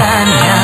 Mengatakannya